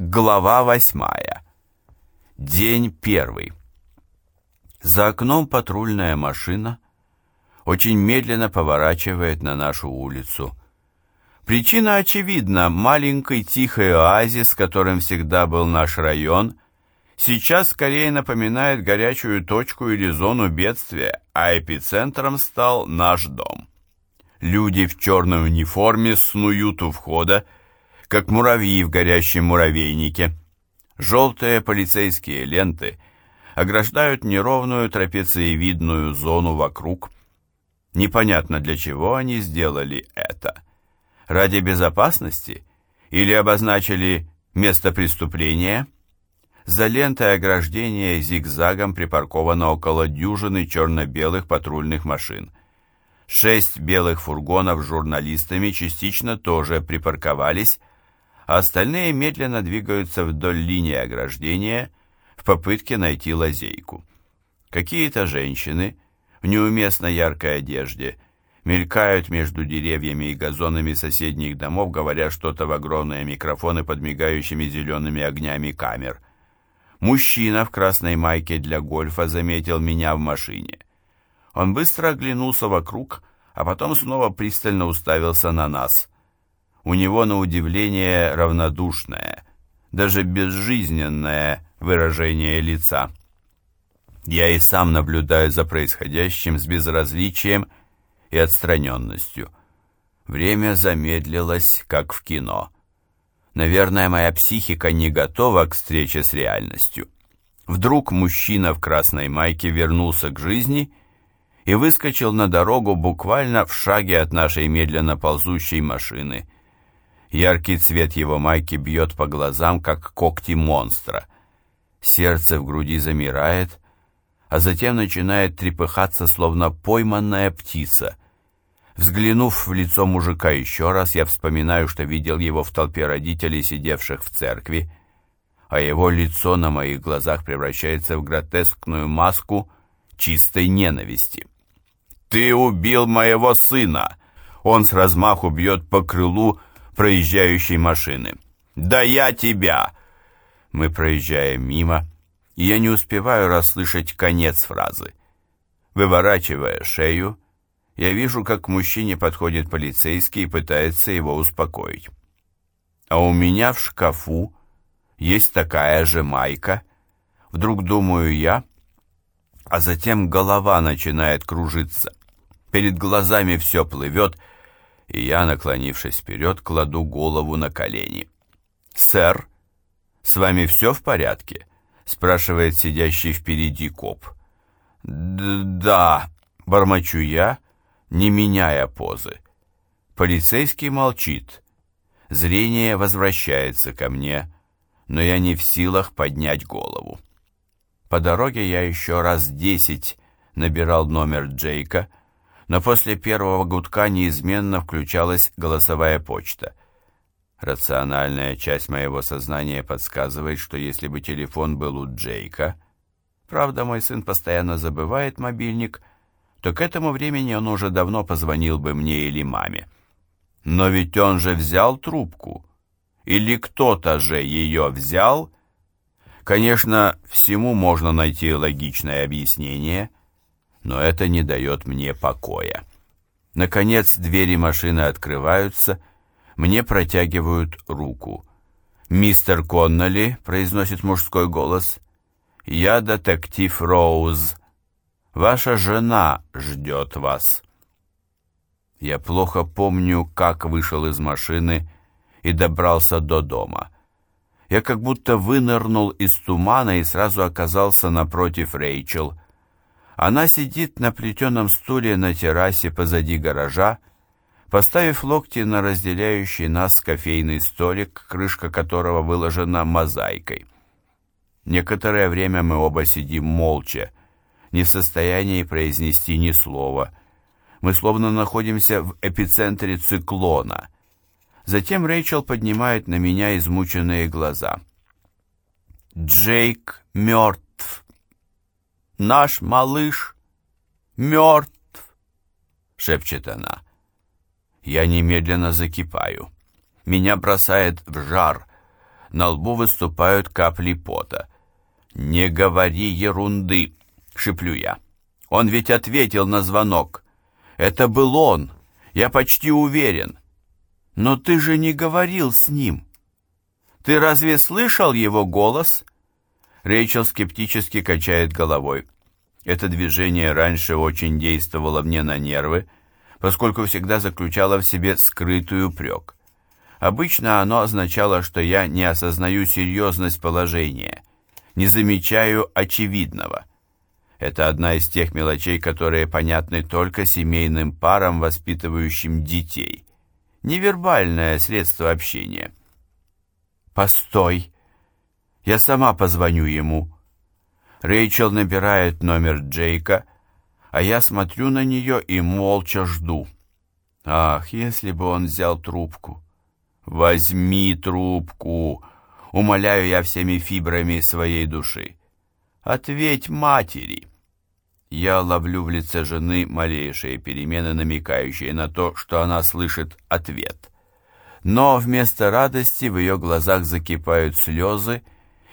Глава восьмая. День первый. За окном патрульная машина очень медленно поворачивает на нашу улицу. Причина очевидна. Маленький тихий оазис, которым всегда был наш район, сейчас скорее напоминает горячую точку или зону бедствия, а эпицентром стал наш дом. Люди в черной униформе снуют у входа, как муравьи в горящем муравейнике. Желтые полицейские ленты ограждают неровную трапециевидную зону вокруг. Непонятно, для чего они сделали это. Ради безопасности? Или обозначили место преступления? За лентой ограждения зигзагом припарковано около дюжины черно-белых патрульных машин. Шесть белых фургонов с журналистами частично тоже припарковались, а остальные медленно двигаются вдоль линии ограждения в попытке найти лазейку. Какие-то женщины в неуместно яркой одежде мелькают между деревьями и газонами соседних домов, говоря что-то в огромные микрофоны под мигающими зелеными огнями камер. Мужчина в красной майке для гольфа заметил меня в машине. Он быстро оглянулся вокруг, а потом снова пристально уставился на нас. У него, на удивление, равнодушное, даже безжизненное выражение лица. Я и сам наблюдаю за происходящим с безразличием и отстраненностью. Время замедлилось, как в кино. Наверное, моя психика не готова к встрече с реальностью. Вдруг мужчина в красной майке вернулся к жизни и выскочил на дорогу буквально в шаге от нашей медленно ползущей машины – Яркий цвет его майки бьет по глазам, как когти монстра. Сердце в груди замирает, а затем начинает трепыхаться, словно пойманная птица. Взглянув в лицо мужика еще раз, я вспоминаю, что видел его в толпе родителей, сидевших в церкви, а его лицо на моих глазах превращается в гротескную маску чистой ненависти. «Ты убил моего сына!» Он с размаху бьет по крылу проезжающей машины. «Да я тебя!» Мы проезжаем мимо, и я не успеваю расслышать конец фразы. Выворачивая шею, я вижу, как к мужчине подходит полицейский и пытается его успокоить. А у меня в шкафу есть такая же майка. Вдруг думаю я, а затем голова начинает кружиться. Перед глазами все плывет, и я, наклонившись вперед, кладу голову на колени. «Сэр, с вами все в порядке?» — спрашивает сидящий впереди коп. «Да», — бормочу я, не меняя позы. Полицейский молчит. Зрение возвращается ко мне, но я не в силах поднять голову. По дороге я еще раз десять набирал номер Джейка, но после первого гудка неизменно включалась голосовая почта. Рациональная часть моего сознания подсказывает, что если бы телефон был у Джейка, правда, мой сын постоянно забывает мобильник, то к этому времени он уже давно позвонил бы мне или маме. Но ведь он же взял трубку. Или кто-то же ее взял? Конечно, всему можно найти логичное объяснение – но это не дает мне покоя. Наконец двери машины открываются, мне протягивают руку. «Мистер Конноли», — произносит мужской голос, — «я детектив Роуз. Ваша жена ждет вас». Я плохо помню, как вышел из машины и добрался до дома. Я как будто вынырнул из тумана и сразу оказался напротив Рэйчел — она сидит на плетеном стуле на террасе позади гаража, поставив локти на разделяющий нас кофейный столик, крышка которого выложена мозаикой. Некоторое время мы оба сидим молча, не в состоянии произнести ни слова. Мы словно находимся в эпицентре циклона. Затем Рэйчел поднимает на меня измученные глаза. «Джейк мертв!» Наш малыш мертв, шепчет она. Я немедленно закипаю. Меня бросает в жар. на лбу выступают капли пота. «Не говори ерунды!» — шиплю я. «Он ведь ответил на звонок. Это был он, я почти уверен. Но ты же не говорил с ним. Ты разве слышал его голос?» Рэйчел скептически качает головой. Это движение раньше очень действовало мне на нервы, поскольку всегда заключало в себе скрытый упрек. Обычно оно означало, что я не осознаю серьезность положения, не замечаю очевидного. Это одна из тех мелочей, которые понятны только семейным парам, воспитывающим детей. Невербальное средство общения. «Постой! Я сама позвоню ему». Рэйчел набирает номер Джейка, а я смотрю на нее и молча жду. Ах, если бы он взял трубку! Возьми трубку! Умоляю я всеми фибрами своей души. Ответь матери! Я ловлю в лице жены малейшие перемены, намекающие на то, что она слышит ответ. Но вместо радости в ее глазах закипают слезы,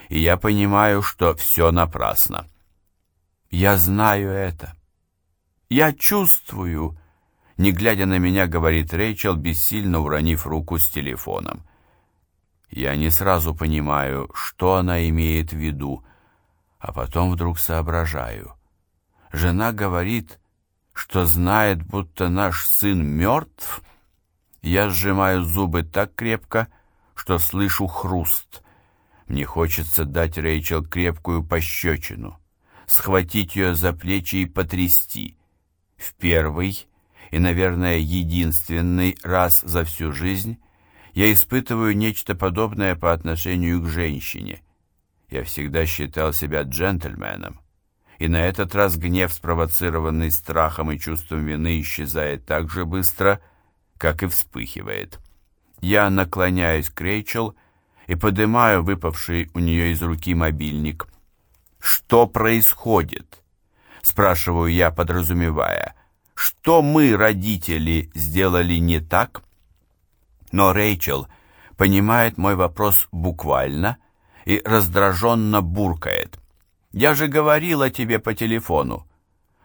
и я понимаю, что все напрасно. Я знаю это. Я чувствую, не глядя на меня, говорит Рэйчел, бессильно уронив руку с телефоном. Я не сразу понимаю, что она имеет в виду, а потом вдруг соображаю. Жена говорит, что знает, будто наш сын мертв. Я сжимаю зубы так крепко, что слышу хруст. Мне хочется дать Рэйчел крепкую пощечину, схватить ее за плечи и потрясти. В первый и, наверное, единственный раз за всю жизнь я испытываю нечто подобное по отношению к женщине. Я всегда считал себя джентльменом, и на этот раз гнев, спровоцированный страхом и чувством вины, исчезает так же быстро, как и вспыхивает. Я наклоняюсь к Рейчел и поднимаю выпавший у нее из руки мобильник. «Что происходит?» — спрашиваю я, подразумевая. «Что мы, родители, сделали не так?» Но Рэйчел понимает мой вопрос буквально и раздраженно буркает. «Я же говорила тебе по телефону.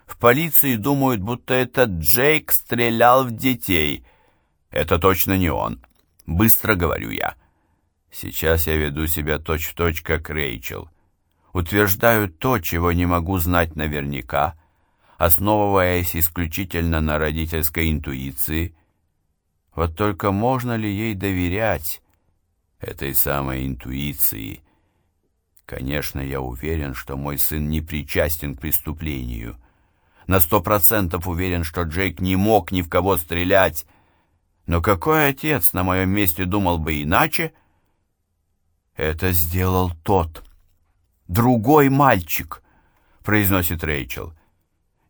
В полиции думают, будто это Джейк стрелял в детей. Это точно не он. Быстро говорю я. Сейчас я веду себя точь-в-точь, -точь, как Рэйчел. Утверждаю то, чего не могу знать наверняка, основываясь исключительно на родительской интуиции. Вот только можно ли ей доверять этой самой интуиции? Конечно, я уверен, что мой сын не причастен к преступлению. На сто процентов уверен, что Джейк не мог ни в кого стрелять. Но какой отец на моем месте думал бы иначе? Это сделал тот. Другой мальчик, произносит Рэйчел.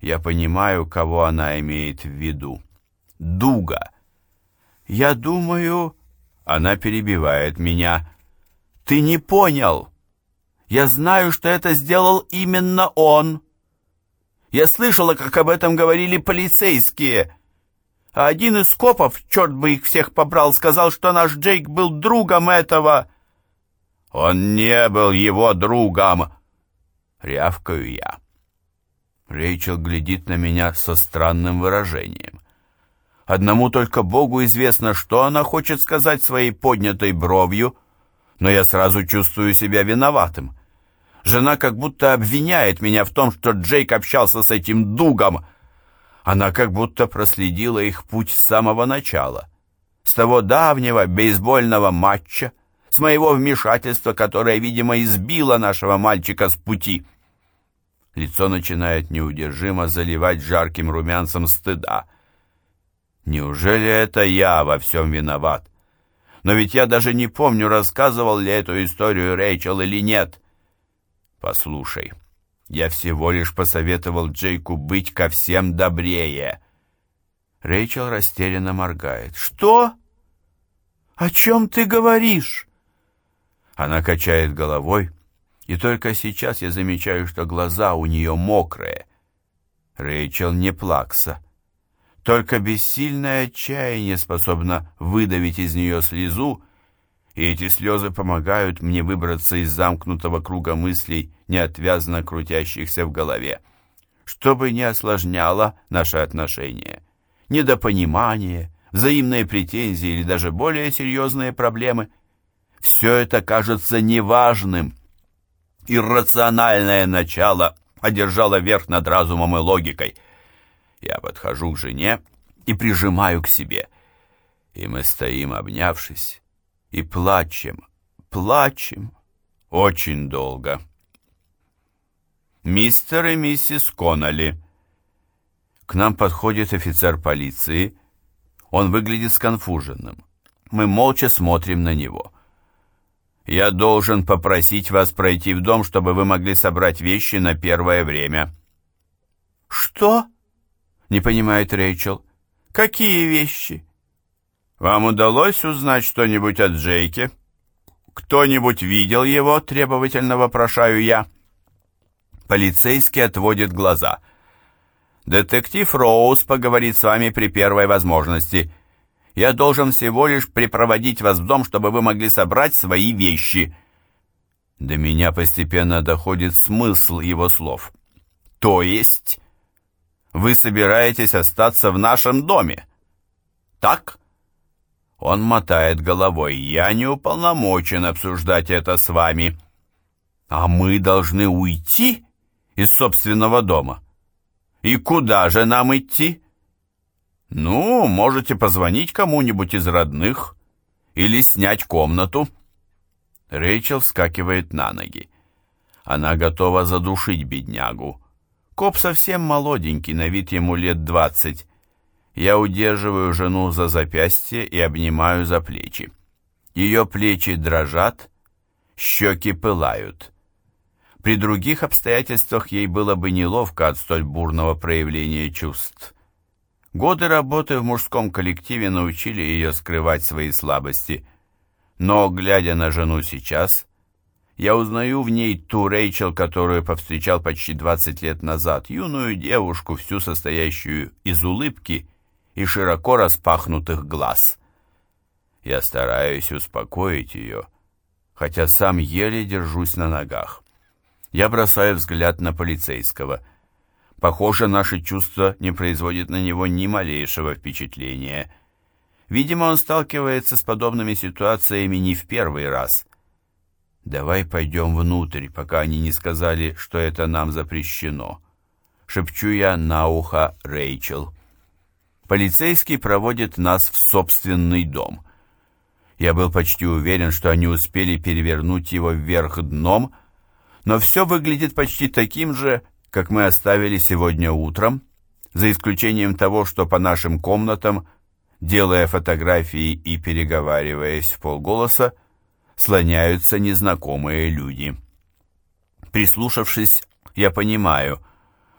Я понимаю, кого она имеет в виду. Дуга. Я думаю... Она перебивает меня. Ты не понял. Я знаю, что это сделал именно он. Я слышала, как об этом говорили полицейские. А один из копов, черт бы их всех побрал, сказал, что наш Джейк был другом этого. Он не был его другом. Рявкаю я. Рэйчел глядит на меня со странным выражением. Одному только Богу известно, что она хочет сказать своей поднятой бровью, но я сразу чувствую себя виноватым. Жена как будто обвиняет меня в том, что Джейк общался с этим Дугом. Она как будто проследила их путь с самого начала, с того давнего бейсбольного матча, с моего вмешательства, которое, видимо, избило нашего мальчика с пути. Лицо начинает неудержимо заливать жарким румянцем стыда. Неужели это я во всем виноват? Но ведь я даже не помню, рассказывал ли эту историю Рэйчел или нет. Послушай, я всего лишь посоветовал Джейку быть ко всем добрее. Рэйчел растерянно моргает. Что? О чем ты говоришь? Она качает головой, и только сейчас я замечаю, что глаза у нее мокрые. Рэйчел не плакса. Только бессильное отчаяние способно выдавить из нее слезу, и эти слезы помогают мне выбраться из замкнутого круга мыслей, неотвязно крутящихся в голове. Что бы ни осложняло наши отношения, недопонимание, взаимные претензии или даже более серьезные проблемы, все это кажется неважным. Иррациональное начало одержало верх над разумом и логикой. Я подхожу к жене и прижимаю к себе, и мы стоим, обнявшись, и плачем, плачем очень долго. Мистер и миссис Конноли. К нам подходит офицер полиции. Он выглядит сконфуженным. Мы молча смотрим на него. Я должен попросить вас пройти в дом, чтобы вы могли собрать вещи на первое время. Что? Не понимает Рэйчел. Какие вещи? «Вам удалось узнать что-нибудь о Джейке? Кто-нибудь видел его?» — требовательно вопрошаю я. Полицейский отводит глаза. «Детектив Роуз поговорит с вами при первой возможности. Я должен всего лишь припроводить вас в дом, чтобы вы могли собрать свои вещи». До меня постепенно доходит смысл его слов. «То есть вы собираетесь остаться в нашем доме? Так?» Он мотает головой. «Я не уполномочен обсуждать это с вами». «А мы должны уйти из собственного дома». «И куда же нам идти?» «Ну, можете позвонить кому-нибудь из родных или снять комнату». Рэйчел вскакивает на ноги. Она готова задушить беднягу. Коп совсем молоденький, на вид ему лет двадцать. Я удерживаю жену за запястье и обнимаю за плечи. Ее плечи дрожат, щеки пылают. При других обстоятельствах ей было бы неловко от столь бурного проявления чувств. Годы работы в мужском коллективе научили ее скрывать свои слабости. Но, глядя на жену сейчас, я узнаю в ней ту Рэйчел, которую повстречал почти 20 лет назад, юную девушку, всю состоящую из улыбки и широко распахнутых глаз. Я стараюсь успокоить ее, хотя сам еле держусь на ногах. Я бросаю взгляд на полицейского. Похоже, наши чувства не производят на него ни малейшего впечатления. Видимо, он сталкивается с подобными ситуациями не в первый раз. «Давай пойдем внутрь, пока они не сказали, что это нам запрещено», — шепчу я на ухо Рэйчел. Полицейский проводит нас в собственный дом. Я был почти уверен, что они успели перевернуть его вверх дном, но все выглядит почти таким же, как мы оставили сегодня утром, за исключением того, что по нашим комнатам, делая фотографии и переговариваясь в полголоса, слоняются незнакомые люди. Прислушавшись, я понимаю,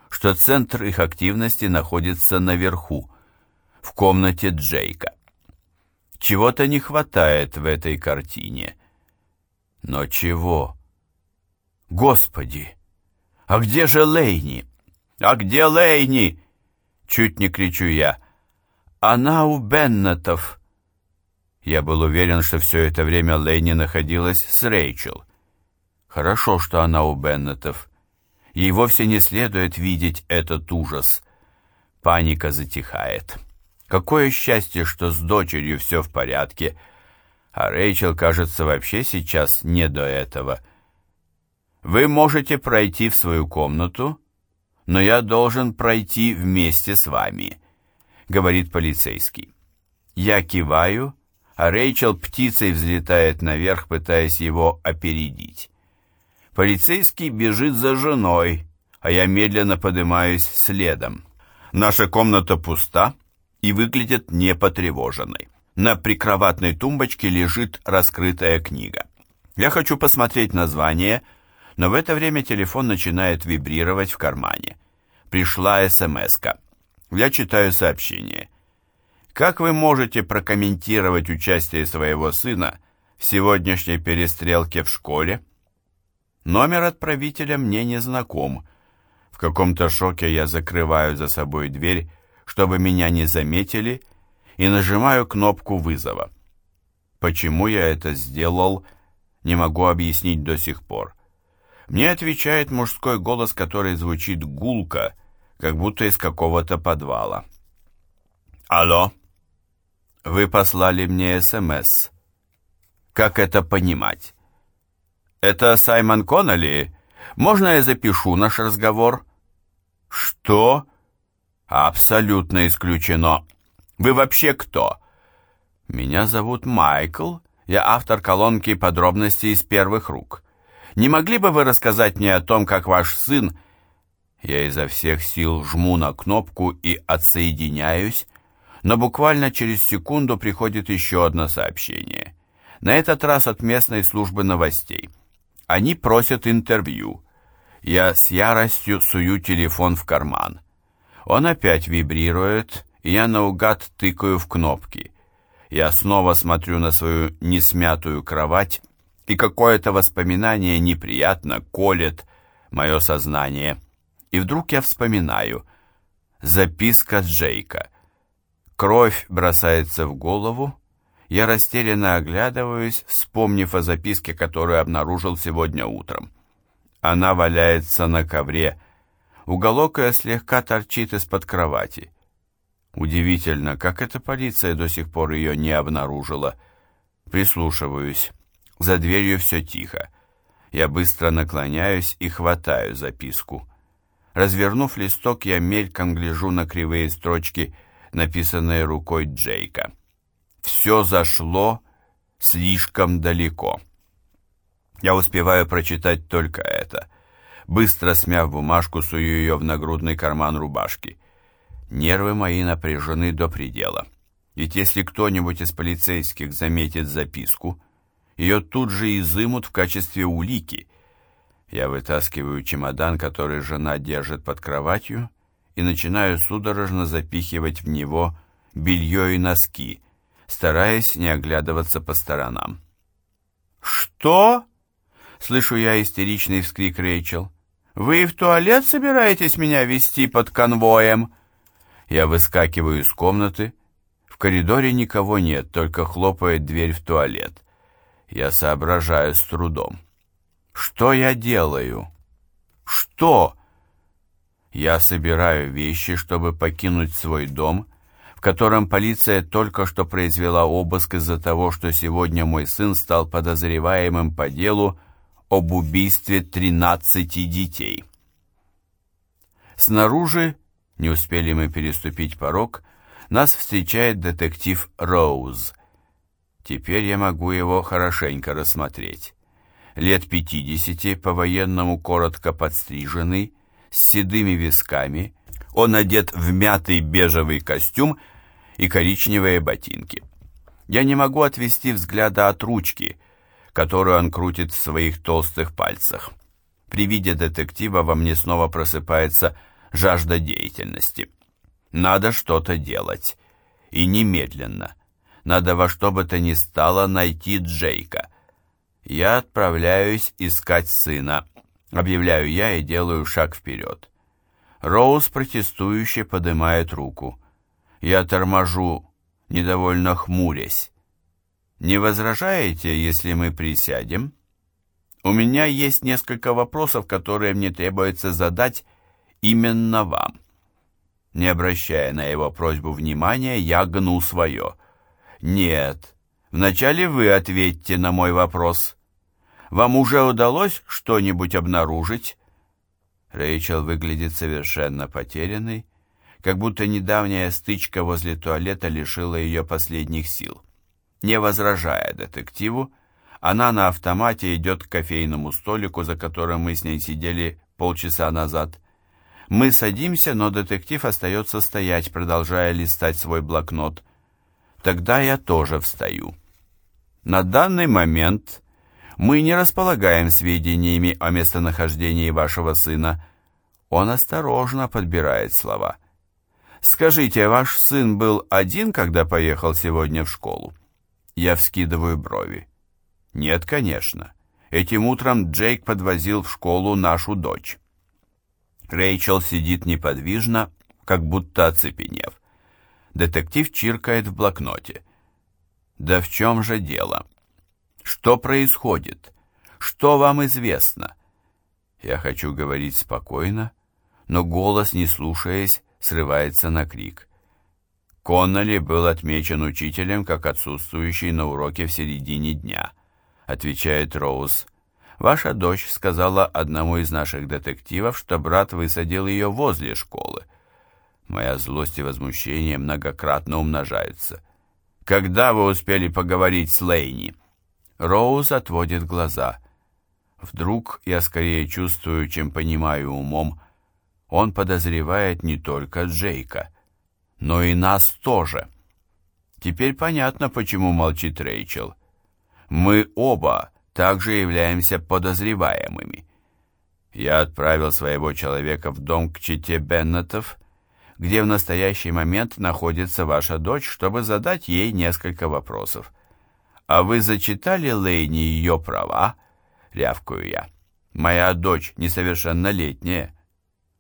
что центр их активности находится наверху, в комнате Джейка. Чего-то не хватает в этой картине. Но чего? Господи! А где же Лейни? А где Лейни? Чуть не кричу я. Она у Беннетов. Я был уверен, что все это время Лейни находилась с Рэйчел. Хорошо, что она у Беннетов. Ей вовсе не следует видеть этот ужас. Паника затихает. Какое счастье, что с дочерью все в порядке, а Рэйчел, кажется, вообще сейчас не до этого. Вы можете пройти в свою комнату, но я должен пройти вместе с вами, говорит полицейский. Я киваю, а Рэйчел птицей взлетает наверх, пытаясь его опередить. Полицейский бежит за женой, а я медленно поднимаюсь следом. Наша комната пуста, и выглядит непотревоженной. На прикроватной тумбочке лежит раскрытая книга. Я хочу посмотреть название, но в это время телефон начинает вибрировать в кармане. Пришла смс -ка. Я читаю сообщение. Как вы можете прокомментировать участие своего сына в сегодняшней перестрелке в школе? Номер отправителя мне не знаком. В каком-то шоке я закрываю за собой дверь, чтобы меня не заметили, и нажимаю кнопку вызова. Почему я это сделал, не могу объяснить до сих пор. Мне отвечает мужской голос, который звучит гулко, как будто из какого-то подвала. «Алло, вы послали мне СМС. Как это понимать?» «Это Саймон Коннелли? Можно я запишу наш разговор?» «Что?» «Абсолютно исключено. Вы вообще кто?» «Меня зовут Майкл. Я автор колонки «Подробности из первых рук». Не могли бы вы рассказать мне о том, как ваш сын...» Я изо всех сил жму на кнопку и отсоединяюсь, но буквально через секунду приходит еще одно сообщение. На этот раз от местной службы новостей. Они просят интервью. Я с яростью сую телефон в карман. Он опять вибрирует, и я наугад тыкаю в кнопки. Я снова смотрю на свою несмятую кровать, и какое-то воспоминание неприятно колет мое сознание. И вдруг я вспоминаю. Записка Джейка. Кровь бросается в голову. Я растерянно оглядываюсь, вспомнив о записке, которую обнаружил сегодня утром. Она валяется на ковре. Уголок ее слегка торчит из-под кровати. Удивительно, как эта полиция до сих пор ее не обнаружила. Прислушиваюсь. За дверью все тихо. Я быстро наклоняюсь и хватаю записку. Развернув листок, я мельком гляжу на кривые строчки, написанные рукой Джейка. «Все зашло слишком далеко». Я успеваю прочитать только это. Быстро смяв бумажку, сую ее в нагрудный карман рубашки. Нервы мои напряжены до предела. Ведь если кто-нибудь из полицейских заметит записку, ее тут же изымут в качестве улики. Я вытаскиваю чемодан, который жена держит под кроватью, и начинаю судорожно запихивать в него белье и носки, стараясь не оглядываться по сторонам. «Что?» — слышу я истеричный вскрик Рэйчел. «Вы в туалет собираетесь меня вести под конвоем?» Я выскакиваю из комнаты. В коридоре никого нет, только хлопает дверь в туалет. Я соображаю с трудом. Что я делаю? Что? Я собираю вещи, чтобы покинуть свой дом, в котором полиция только что произвела обыск из-за того, что сегодня мой сын стал подозреваемым по делу об убийстве 13 детей. Снаружи, не успели мы переступить порог, нас встречает детектив Роуз – Теперь я могу его хорошенько рассмотреть. Лет пятидесяти, по-военному коротко подстриженный, с седыми висками, он одет в мятый бежевый костюм и коричневые ботинки. Я не могу отвести взгляда от ручки, которую он крутит в своих толстых пальцах. При виде детектива во мне снова просыпается жажда деятельности. Надо что-то делать. И немедленно. Надо во что бы то ни стало найти Джейка. Я отправляюсь искать сына. Объявляю я и делаю шаг вперед. Роуз протестующе поднимает руку. Я торможу, недовольно хмурясь. «Не возражаете, если мы присядем?» «У меня есть несколько вопросов, которые мне требуется задать именно вам». Не обращая на его просьбу внимания, я гну свое. Нет. Вначале вы ответьте на мой вопрос. Вам уже удалось что-нибудь обнаружить? Рэйчел выглядит совершенно потерянной, как будто недавняя стычка возле туалета лишила ее последних сил. Не возражая детективу, она на автомате идет к кофейному столику, за которым мы с ней сидели полчаса назад. Мы садимся, но детектив остается стоять, продолжая листать свой блокнот. Тогда я тоже встаю. На данный момент мы не располагаем сведениями о местонахождении вашего сына. Он осторожно подбирает слова. Скажите, ваш сын был один, когда поехал сегодня в школу? Я вскидываю брови. Нет, конечно. Этим утром Джейк подвозил в школу нашу дочь. Рэйчел сидит неподвижно, как будто оцепенев. Детектив чиркает в блокноте. Да в чем же дело? Что происходит? Что вам известно? Я хочу говорить спокойно, но голос, не слушаясь, срывается на крик. Конноли был отмечен учителем как отсутствующий на уроке в середине дня, отвечает Роуз. Ваша дочь сказала одному из наших детективов, что брат высадил ее возле школы. Моя злость и возмущение многократно умножаются. Когда вы успели поговорить с Лейни? Роуз отводит глаза. Вдруг я скорее чувствую, чем понимаю умом. Он подозревает не только Джейка, но и нас тоже. Теперь понятно, почему молчит Рэйчел. Мы оба также являемся подозреваемыми. Я отправил своего человека в дом к чете Беннетов, где в настоящий момент находится ваша дочь, чтобы задать ей несколько вопросов. «А вы зачитали Лейни ее права?» — рявкаю я. «Моя дочь несовершеннолетняя.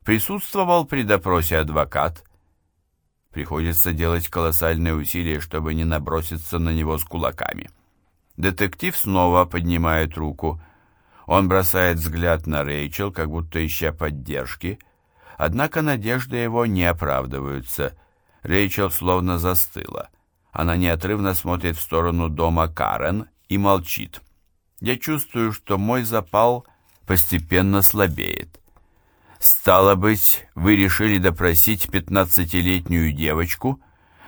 Присутствовал при допросе адвокат. Приходится делать колоссальные усилия, чтобы не наброситься на него с кулаками». Детектив снова поднимает руку. Он бросает взгляд на Рэйчел, как будто ища поддержки. Однако надежды его не оправдываются. Рэйчел словно застыла. Она неотрывно смотрит в сторону дома Карен и молчит. Я чувствую, что мой запал постепенно слабеет. Стало быть, вы решили допросить пятнадцатилетнюю девочку,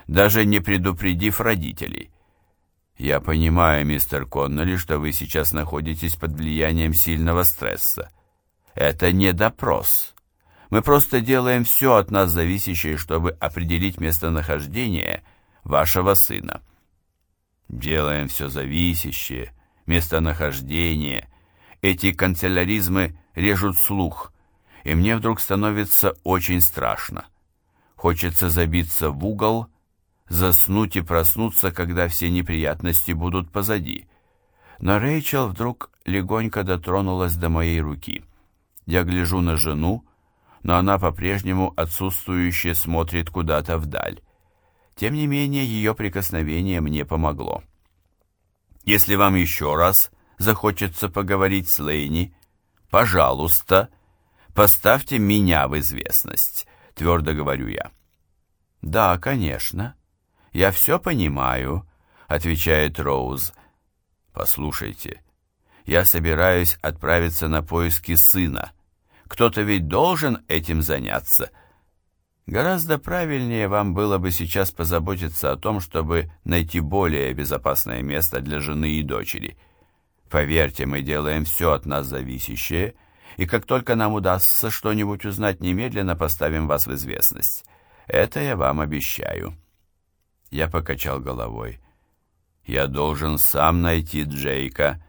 даже не предупредив родителей. Я понимаю, мистер Конноли, что вы сейчас находитесь под влиянием сильного стресса. Это не допрос. Мы просто делаем все от нас зависящее, чтобы определить местонахождение вашего сына. Делаем все зависящее, местонахождение. Эти канцеляризмы режут слух, и мне вдруг становится очень страшно. Хочется забиться в угол заснуть и проснуться, когда все неприятности будут позади. Но Рэйчел вдруг легонько дотронулась до моей руки. Я гляжу на жену, но она по-прежнему отсутствующе смотрит куда-то вдаль. Тем не менее, ее прикосновение мне помогло. Если вам еще раз захочется поговорить с Лейни, пожалуйста, поставьте меня в известность, твердо говорю я. Да, конечно. «Я все понимаю», — отвечает Роуз. «Послушайте, я собираюсь отправиться на поиски сына. Кто-то ведь должен этим заняться». Гораздо правильнее вам было бы сейчас позаботиться о том, чтобы найти более безопасное место для жены и дочери. Поверьте, мы делаем все от нас зависящее, и как только нам удастся что-нибудь узнать, немедленно поставим вас в известность. Это я вам обещаю». Я покачал головой. «Я должен сам найти Джейка».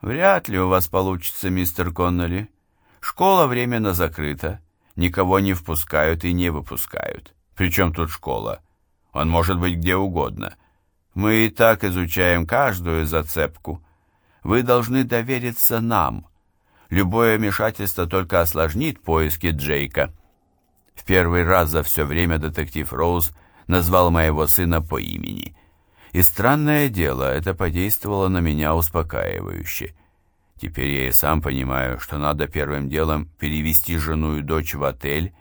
«Вряд ли у вас получится, мистер Конноли. Школа временно закрыта. Никого не впускают и не выпускают. Причем тут школа? Он может быть где угодно. Мы и так изучаем каждую зацепку. Вы должны довериться нам. Любое вмешательство только осложнит поиски Джейка». В первый раз за все время детектив Роуз назвал моего сына по имени. И странное дело, это подействовало на меня успокаивающе. Теперь я и сам понимаю, что надо первым делом перевести жену и дочь в отель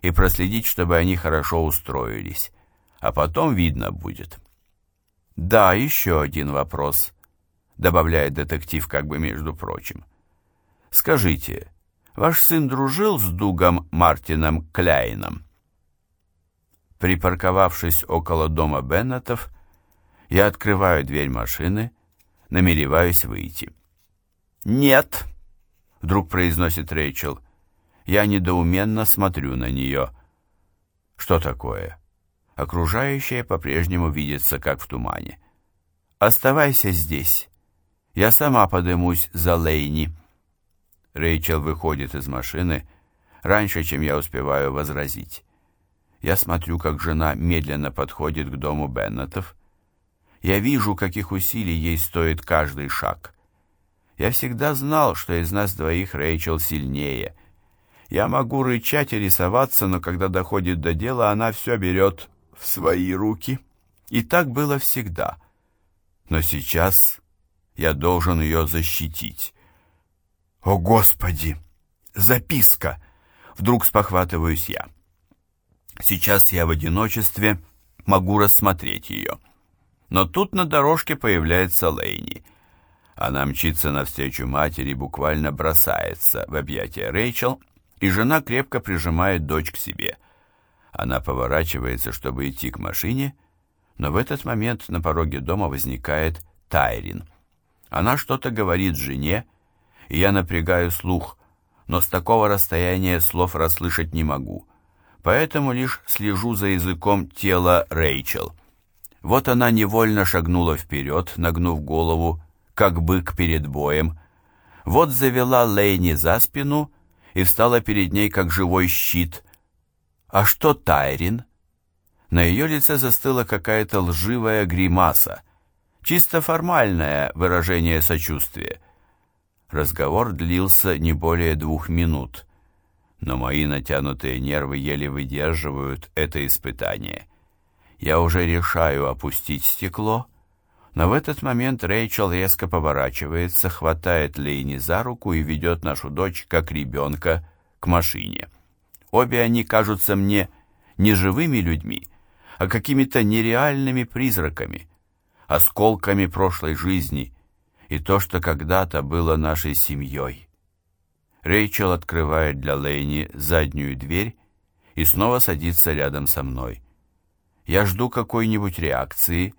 и проследить, чтобы они хорошо устроились. А потом видно будет. «Да, еще один вопрос», — добавляет детектив как бы между прочим. «Скажите, ваш сын дружил с Дугом Мартином Кляйном?» Припарковавшись около дома Беннетов, я открываю дверь машины, намереваюсь выйти. «Нет!» — вдруг произносит Рэйчел. Я недоуменно смотрю на нее. «Что такое?» Окружающее по-прежнему видится, как в тумане. «Оставайся здесь. Я сама подымусь за Лейни». Рэйчел выходит из машины раньше, чем я успеваю возразить. Я смотрю, как жена медленно подходит к дому Беннетов. Я вижу, каких усилий ей стоит каждый шаг. Я всегда знал, что из нас двоих Рэйчел сильнее. Я могу рычать и рисоваться, но когда доходит до дела, она все берет в свои руки. И так было всегда. Но сейчас я должен ее защитить. О, Господи! Записка! Вдруг спохватываюсь я. Сейчас я в одиночестве могу рассмотреть ее. Но тут на дорожке появляется Лейни. Она мчится навстречу матери, буквально бросается в объятия Рэйчел, и жена крепко прижимает дочь к себе. Она поворачивается, чтобы идти к машине, но в этот момент на пороге дома возникает Тайрин. Она что-то говорит жене, и я напрягаю слух, но с такого расстояния слов расслышать не могу, поэтому лишь слежу за языком тела Рэйчел. Вот она невольно шагнула вперед, нагнув голову, как бык перед боем. Вот завела Лейни за спину и встала перед ней, как живой щит. А что Тайрин? На ее лице застыла какая-то лживая гримаса, чисто формальное выражение сочувствия. Разговор длился не более двух минут, но мои натянутые нервы еле выдерживают это испытание. Я уже решаю опустить стекло, но в этот момент Рэйчел резко поворачивается, хватает Лейни за руку и ведет нашу дочь, как ребенка, к машине. Обе они кажутся мне не живыми людьми, а какими-то нереальными призраками, осколками прошлой жизни и то, что когда-то было нашей семьей. Рэйчел открывает для Лейни заднюю дверь и снова садится рядом со мной. Я жду какой-нибудь реакции,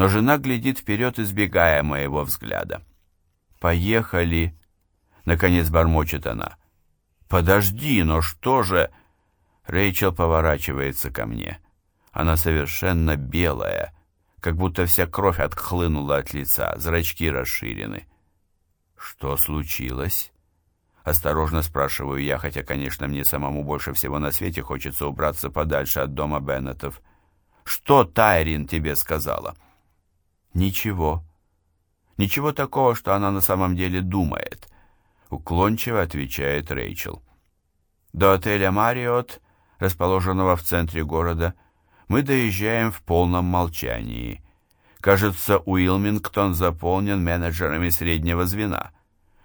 но жена глядит вперед, избегая моего взгляда. «Поехали!» — наконец бормочет она. «Подожди, но что же...» Рэйчел поворачивается ко мне. Она совершенно белая, как будто вся кровь отхлынула от лица, зрачки расширены. «Что случилось?» Осторожно спрашиваю я, хотя, конечно, мне самому больше всего на свете хочется убраться подальше от дома Беннетов. «Что Тайрин тебе сказала?» «Ничего. Ничего такого, что она на самом деле думает», — уклончиво отвечает Рэйчел. До отеля «Мариот», расположенного в центре города, — мы доезжаем в полном молчании. Кажется, Уилмингтон заполнен менеджерами среднего звена.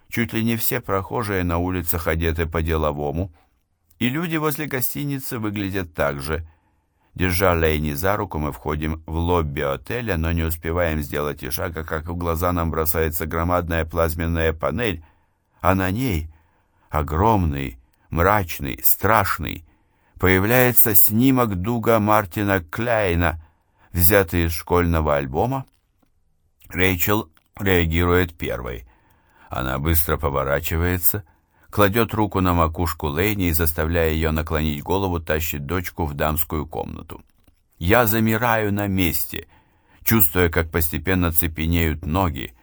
Чуть ли не все прохожие на улицах одеты по-деловому, и люди возле гостиницы выглядят так же. Держа Лейни за руку, мы входим в лобби отеля, но не успеваем сделать и шага, как в глаза нам бросается громадная плазменная панель, а на ней огромный, мрачный, страшный, появляется снимок Дуга Мартина Кляйна, взятый из школьного альбома. Рэйчел реагирует первой. Она быстро поворачивается, кладет руку на макушку Лейни и, заставляя ее наклонить голову, тащит дочку в дамскую комнату. Я замираю на месте, чувствуя, как постепенно цепенеют ноги,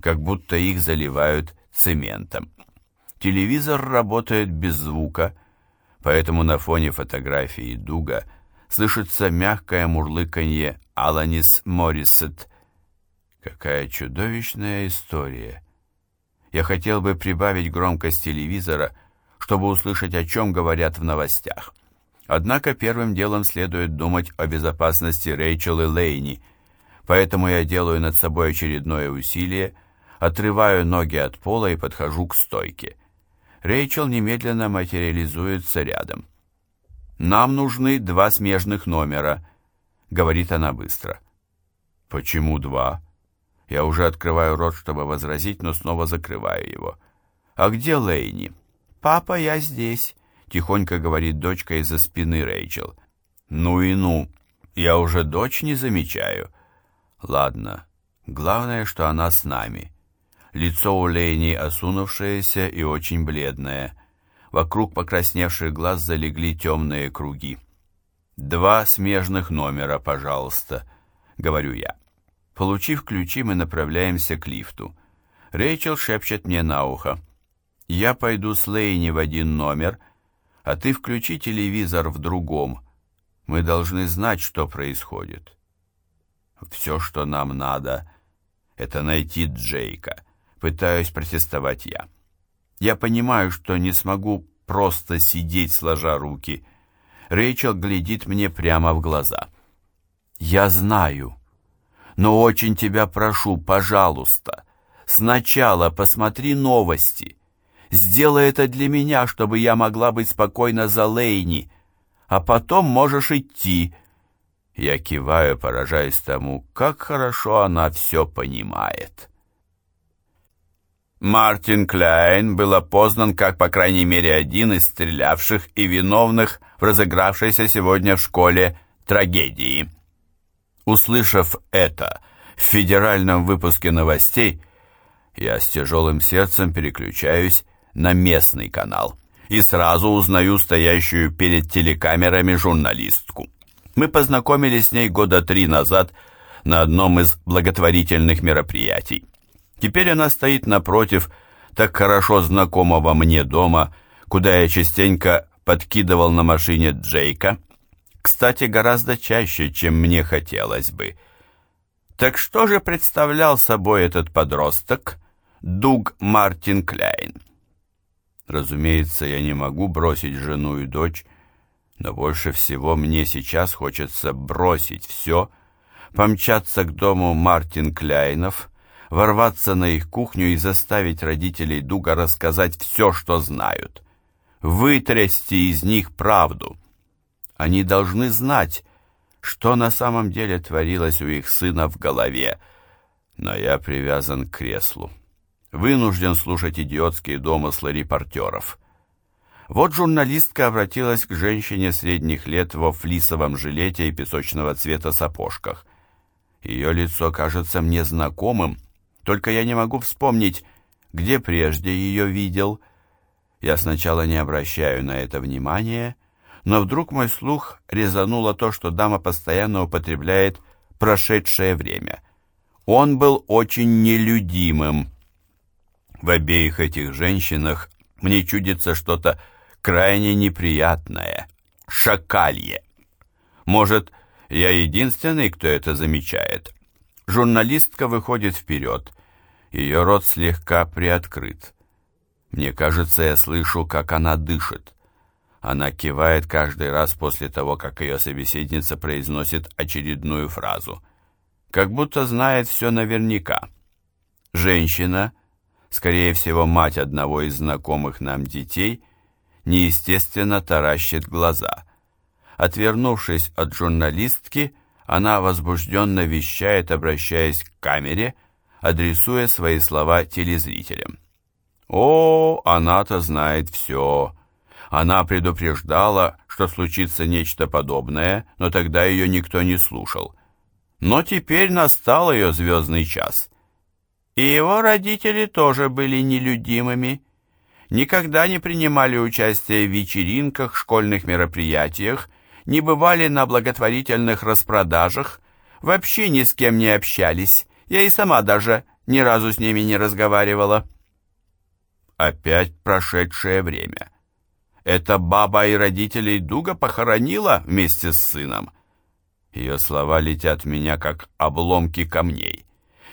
как будто их заливают цементом. Телевизор работает без звука, поэтому на фоне фотографии Дуга слышится мягкое мурлыканье Аланис Моррисет. Какая чудовищная история! Я хотел бы прибавить громкость телевизора, чтобы услышать, о чем говорят в новостях. Однако первым делом следует думать о безопасности Рэйчел и Лейни, поэтому я делаю над собой очередное усилие, отрываю ноги от пола и подхожу к стойке. Рэйчел немедленно материализуется рядом. «Нам нужны два смежных номера», — говорит она быстро. «Почему два?» Я уже открываю рот, чтобы возразить, но снова закрываю его. «А где Лейни?» «Папа, я здесь», — тихонько говорит дочка из-за спины Рэйчел. «Ну и ну, я уже дочь не замечаю». «Ладно, главное, что она с нами». Лицо у Лейни осунувшееся и очень бледное. Вокруг покрасневших глаз залегли темные круги. «Два смежных номера, пожалуйста», — говорю я. Получив ключи, мы направляемся к лифту. Рэйчел шепчет мне на ухо. «Я пойду с Лейни в один номер, а ты включи телевизор в другом. Мы должны знать, что происходит». «Все, что нам надо, это найти Джейка пытаюсь протестовать я. Я понимаю, что не смогу просто сидеть сложа руки. Рэйчел глядит мне прямо в глаза. Я знаю, Но очень тебя прошу, пожалуйста, сначала посмотри новости. Сделай это для меня, чтобы я могла быть спокойна за Лейни, а потом можешь идти». Я киваю, поражаясь тому, как хорошо она все понимает. Мартин Кляйн был опознан как, по крайней мере, один из стрелявших и виновных в разыгравшейся сегодня в школе трагедии. Услышав это в федеральном выпуске новостей, я с тяжелым сердцем переключаюсь на местный канал и сразу узнаю стоящую перед телекамерами журналистку. Мы познакомились с ней года три назад на одном из благотворительных мероприятий. Теперь она стоит напротив так хорошо знакомого мне дома, куда я частенько подкидывал на машине Джейка. Кстати, гораздо чаще, чем мне хотелось бы. Так что же представлял собой этот подросток, Дуг Мартин Кляйн? Разумеется, я не могу бросить жену и дочь, но больше всего мне сейчас хочется бросить все, помчаться к дому Мартин Кляйнов — ворваться на их кухню и заставить родителей Дуга рассказать все, что знают. Вытрясти из них правду. Они должны знать, что на самом деле творилось у их сына в голове. Но я привязан к креслу. Вынужден слушать идиотские домыслы репортеров. Вот журналистка обратилась к женщине средних лет во флисовом жилете и песочного цвета сапожках. Ее лицо кажется мне знакомым, только я не могу вспомнить, где прежде ее видел. Я сначала не обращаю на это внимания, но вдруг мой слух резануло то, что дама постоянно употребляет прошедшее время. Он был очень нелюдимым. В обеих этих женщинах мне чудится что-то крайне неприятное, шакалье. Может, я единственный, кто это замечает. Журналистка выходит вперед, ее рот слегка приоткрыт. Мне кажется, я слышу, как она дышит. Она кивает каждый раз после того, как ее собеседница произносит очередную фразу. Как будто знает все наверняка. Женщина, скорее всего, мать одного из знакомых нам детей, неестественно таращит глаза. Отвернувшись от журналистки, она возбужденно вещает, обращаясь к камере – адресуя свои слова телезрителям. «О, она-то знает все. Она предупреждала, что случится нечто подобное, но тогда ее никто не слушал. Но теперь настал ее звездный час. И его родители тоже были нелюдимыми, никогда не принимали участие в вечеринках, школьных мероприятиях, не бывали на благотворительных распродажах, вообще ни с кем не общались, я и сама даже ни разу с ними не разговаривала. Опять прошедшее время. Эта баба и родителей Дуга похоронила вместе с сыном. Ее слова летят в меня, как обломки камней.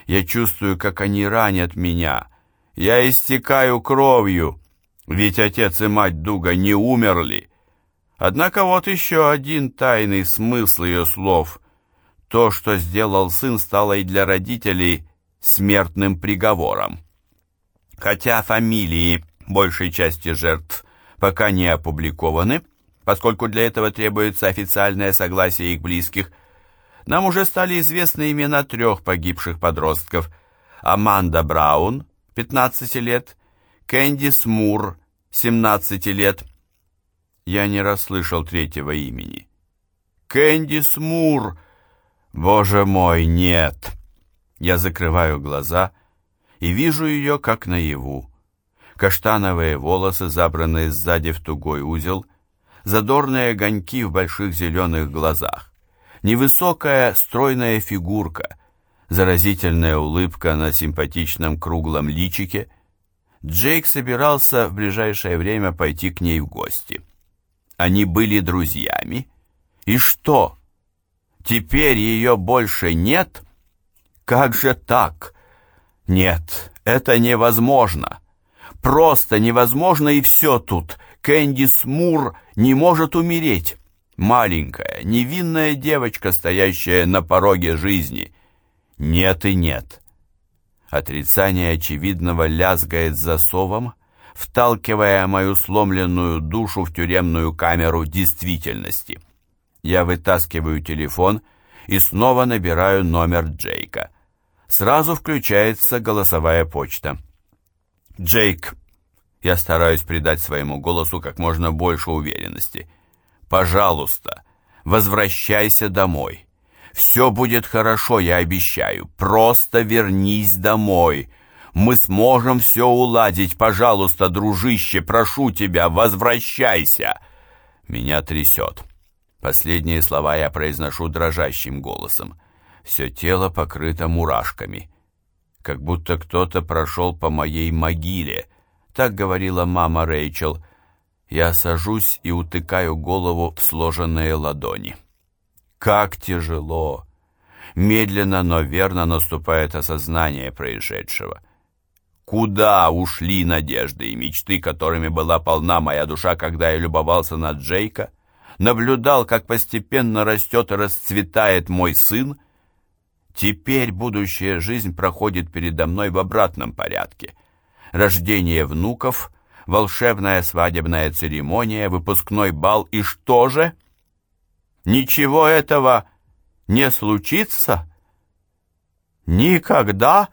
Я чувствую, как они ранят меня. Я истекаю кровью, ведь отец и мать Дуга не умерли. Однако вот еще один тайный смысл ее слов. То, что сделал сын, стало и для родителей смертным приговором. Хотя фамилии большей части жертв пока не опубликованы, поскольку для этого требуется официальное согласие их близких, нам уже стали известны имена трех погибших подростков. Аманда Браун, 15 лет, Кэндис Мур, 17 лет. Я не расслышал третьего имени. Кэндис Мур Боже мой, нет! Я закрываю глаза и вижу ее, как наяву. Каштановые волосы, забранные сзади в тугой узел, задорные огоньки в больших зеленых глазах, невысокая стройная фигурка, заразительная улыбка на симпатичном круглом личике. Джейк собирался в ближайшее время пойти к ней в гости. Они были друзьями. И что? Теперь ее больше нет? Как же так? Нет, это невозможно. Просто невозможно и все тут. Кэндис Мур не может умереть. Маленькая, невинная девочка, стоящая на пороге жизни. нет и нет. Отрицание очевидного лязгает засовом, вталкивая мою сломленную душу в тюремную камеру действительности. Я вытаскиваю телефон и снова набираю номер Джейка. Сразу включается голосовая почта. «Джейк!» Я стараюсь придать своему голосу как можно больше уверенности. «Пожалуйста, возвращайся домой. Все будет хорошо, я обещаю. Просто вернись домой. Мы сможем все уладить. Пожалуйста, дружище, прошу тебя, возвращайся!» Меня трясет. Последние слова я произношу дрожащим голосом. Все тело покрыто мурашками. Как будто кто-то прошел по моей могиле. Так говорила мама Рэйчел. Я сажусь и утыкаю голову в сложенные ладони. Как тяжело! Медленно, но верно наступает осознание происшедшего. Куда ушли надежды и мечты, которыми была полна моя душа, когда я любовался на Джейка? наблюдал, как постепенно растет и расцветает мой сын, теперь будущая жизнь проходит передо мной в обратном порядке. Рождение внуков, волшебная свадебная церемония, выпускной бал и что же? Ничего этого не случится? Никогда?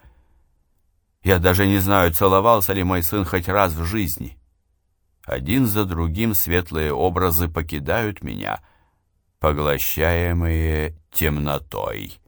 Я даже не знаю, целовался ли мой сын хоть раз в жизни. Один за другим светлые образы покидают меня, поглощаемые темнотой.